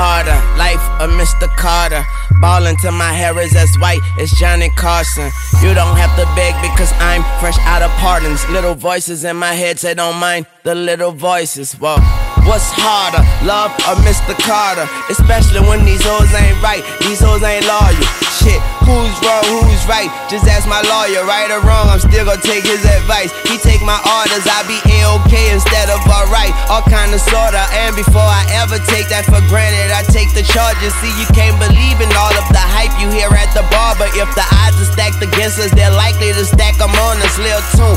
harder? Life of Mr. Carter. Ballin' till my hair is as white as Johnny Carson. You don't have to beg because I'm fresh out of pardons. Little voices in my head say don't mind the little voices. Whoa. What's harder, love or Mr. Carter? Especially when these hoes ain't right, these hoes ain't loyal. Shit, who's wrong, who's right? Just ask my lawyer, right or wrong, I'm still gonna take his advice. He take my orders, I be A-OK instead of alright. All kind of sorta, and before I ever take that for granted, I take the charges. See, you can't believe in all of the hype you hear at the bar, but if the odds are stacked against us, they're likely to stack them on us. Lil Tune,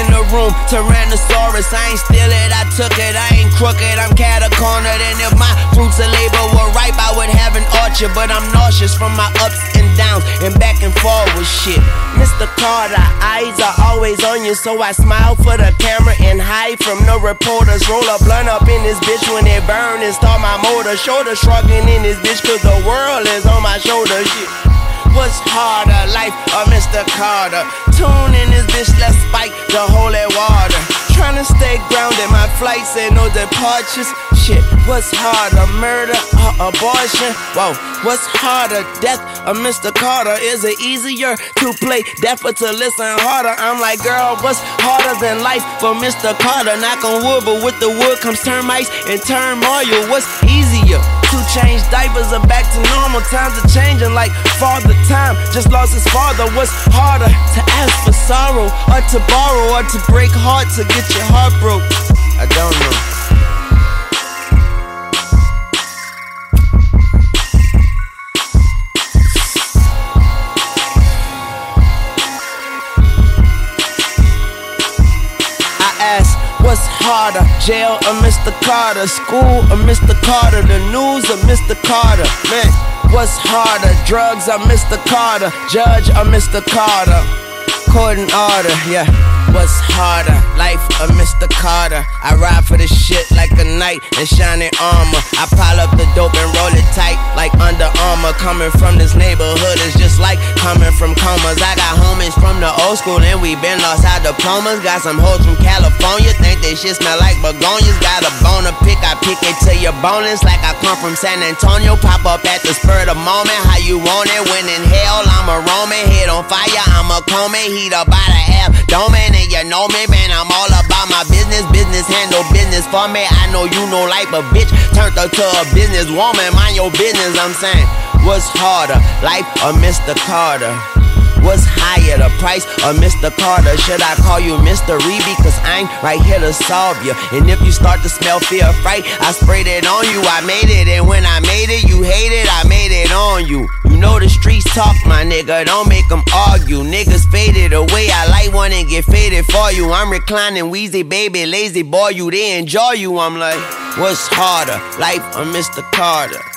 in the room, Tyrannosaurus, I ain't steal it, I took it, I ain't crooked, I'm catty cornered. And if my fruits of labor were ripe, I would have an orchard. But I'm nauseous from my ups and downs and back and forward shit. Mr. Carter, eyes are always on you, so I smile for the camera and hide from the reporters. Roll a blunt up in this bitch when it burn and start my motor. Shoulder shrugging in this bitch, cause the world is on my shoulders. Shit. What's harder, life or Mr. Carter? Tune in this bitch, let's spike the holy water. Trying to stay grounded, my flights ain't no departures. Shit, what's harder, murder or abortion? Whoa, what's harder, death or Mr. Carter? Is it easier to play deaf or to listen harder? I'm like, girl, what's harder than life for Mr. Carter? Knock on wood, but with the wood comes termites and turmoil. What's easier? To change diapers or back to normal. Times Just lost his father. What's harder to ask for sorrow or to borrow or to break heart to get your heart broke? I don't know. I ask, what's harder, jail or Mr. Carter? School or Mr. Carter? The news or Mr. Carter? Man, what's harder, drugs or Mr. Carter? Judge or Mr. Carter? Court and order, yeah. What's harder, life or Mr. Carter? I ride for the shit like a knight in shining armor. I pile up the dope and roll it tight like Under Armour. Coming from this neighborhood is just like coming from comas. I got homies from the old school and we been lost our diplomas. Got some hoes from California, they shit smell like begonias. Got a bone to pick, I pick it till you're boneless like I come from San Antonio. Pop up at the spur of the moment, how you want it? When in hell, I'm a Roman, head on fire, I'm a Coleman, heat up by the abdomen, and you know me, man. I'm all about my business, business handle business for me. I know you know like a bitch turned her to a business woman. Mind your business, I'm saying. What's harder, life or Mr. Carter? What's higher, the price or Mr. Carter? Should I call you Mr. Reeby? Cause I'm right here to solve you. And if you start to smell fear, fright, I sprayed it on you. I made it, and when I made it, you hate it, I made it on you. You know the streets talk, my nigga, don't make them argue. Niggas faded away, I like one and get faded for you. I'm reclining, Weezy, baby, La-Z-Boy, you, they enjoy you. I'm like, what's harder, life or Mr. Carter?